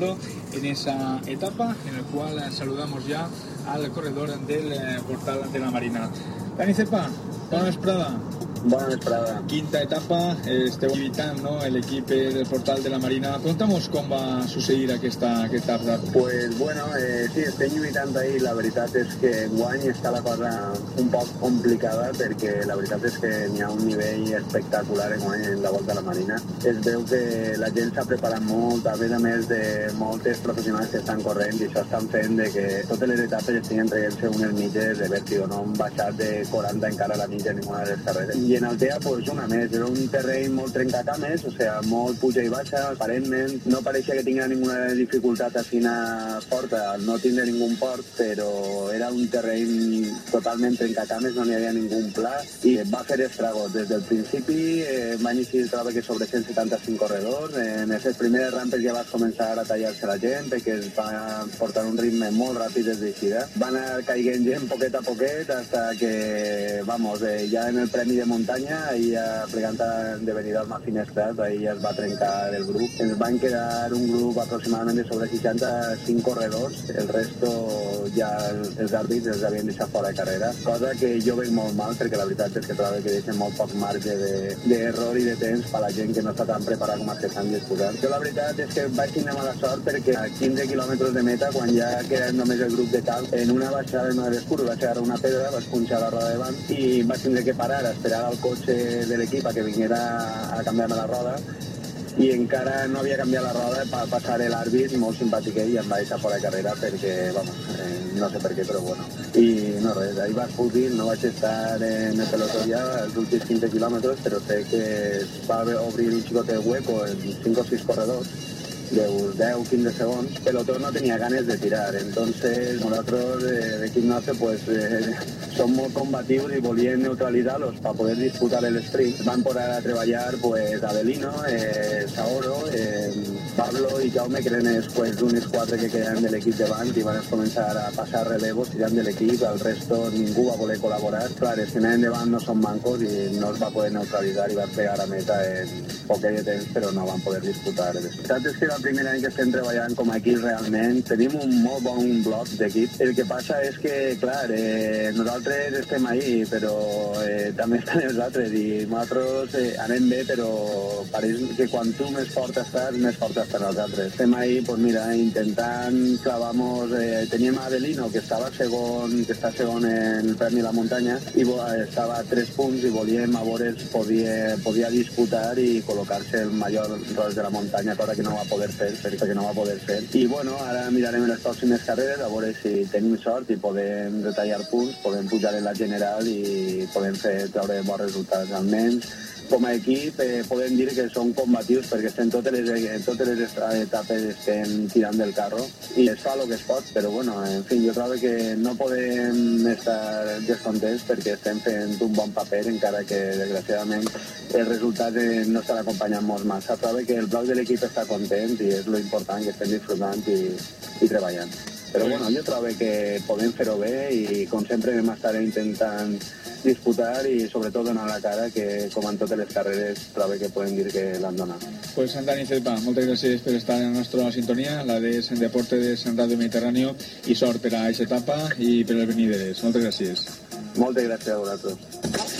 en esa etapa en la cual saludamos ya al corredor del eh, portal de la Marina. Dani Cepa, bona vesprada. Bona vesprada. Quinta etapa, esteu lluitant no, l'equip del portal de la Marina. Conta'mos com va succeir aquesta, aquesta etapa. Pues bueno, eh, sí, estem lluitant ahir. La veritat és que guany està la cosa un poc complicada perquè la veritat és que n'hi ha un nivell espectacular en guany en la volta a la Marina. Es veu que la gent s'ha preparat molt, a més a més de moltes professionals que estan corrent i això estan fent de que totes les etapes estiguin traient-se unes mitges de vèrtigo, no han baixat de 40 encara a la mitja en ninguna de les carreres en Altea pues, una més, era un terreny molt trencacames, o sea, molt puja i baixa, aparentment no pareixia que tingués ninguna dificultat fina forta, no tindre ningú port, però era un terreny totalment trencacames, no n'hi havia ningú pla i va fer estragos. Des del principi eh, va iniciar el treball que sobre 175 corredors, en aquestes primeres rampes ja vas començar a tallar-se la gent perquè es va portar un ritme molt ràpid des d'eixida. Va anar caiguent gent poquet a poquet hasta que, vamos, eh, ja en el premi de muntanya, ahir ja plegant de venir al Finestrat, ahir es va trencar el grup. Ens van quedar un grup aproximadament de sobre 65 corredors, el resto ja els àrbits els havien deixat fora de carrera, cosa que jo veig molt mal perquè la veritat és que trobo que deixen molt poc marge d'error de, i de temps per a la gent que no està tan preparada com els que estan disposant. Jo la veritat és que vaig tenir mala sort perquè a 15 quilòmetres de meta, quan ja queda només el grup de cal, en una baixada una de les curves vaig agarrar una pedra, vaig punxar la roda davant i vaig tindre que parar a esperar al cotxe de l'equip a que vinguera a canviar-me la roda i encara no havia canviat la roda per passar l'àrbit, molt simpàtic ell, i em va deixar fora de carrera perquè, vamos, eh, no sé per què, però bueno. I no res, ahir vas fugir, no vaig estar en el pelotó ja els últims 15 quilòmetres, però sé que va obrir un xicot de hueco en 5 o 6 corredors de 10-15 segons, pelotón no tenía ganes de tirar. Entonces, nosotros de, de equip nostre pues, eh, som molt combatius i volien neutralitzar-los per poder disputar el sprint. Van poder a treballar pues, Adelino, eh, Saoro, eh, Pablo i Jaume, que eren els pues, únics quatre que quedaven de l'equip davant i van començar a passar relevos tirant de l'equip, el resto ningú va voler col·laborar. Clar, els que anaven davant no són mancos i no es va poder neutralitzar i van pegar a meta en poc de temps, però no van poder disputar. La veritat és que el primer any que estem treballant com a equip realment tenim un molt bon bloc d'equip. El que passa és que, clar, eh, nosaltres estem ahí, però eh, també estan els altres i nosaltres eh, anem bé, però pareix que quan tu més fort estàs, més fort estan els altres. Estem ahí, pues mira, intentant clavamos, eh, teníem Adelino, que estava segon, que està segon en el Premi La Muntanya, i estava a tres punts i volíem a veure podia, podia disputar i col·locar-se el major ros de la muntanya, cosa que no va poder fer, perquè no va poder fer. I bueno, ara mirarem les pròximes carreres a veure si tenim sort i podem retallar punts, podem pujar en la general i podem fer treure bons resultats. Almenys com a equip eh, podem dir que són combatius perquè estem totes les, en totes les etapes estem tirant del carro i es fa el que es pot, però bueno, en fi, jo trobo que no podem estar descontents perquè estem fent un bon paper encara que desgraciadament el resultat eh, no estan acompanyant molt massa. Trobo que el bloc de l'equip està content i és lo important que estem disfrutant i, i treballant. Però bueno, jo trobo que podem fer-ho bé i com sempre vam estar intentant disputar i sobretot donar la cara que com en totes les carreres trobo que podem dir que l'han donat. Pues Dani Cepa, moltes gràcies per estar en la nostra sintonia, la de Sant Deporte de Sant Radio Mediterráneo i sort per a aquesta etapa i per les venideres. Moltes gràcies. Moltes gràcies a vosaltres.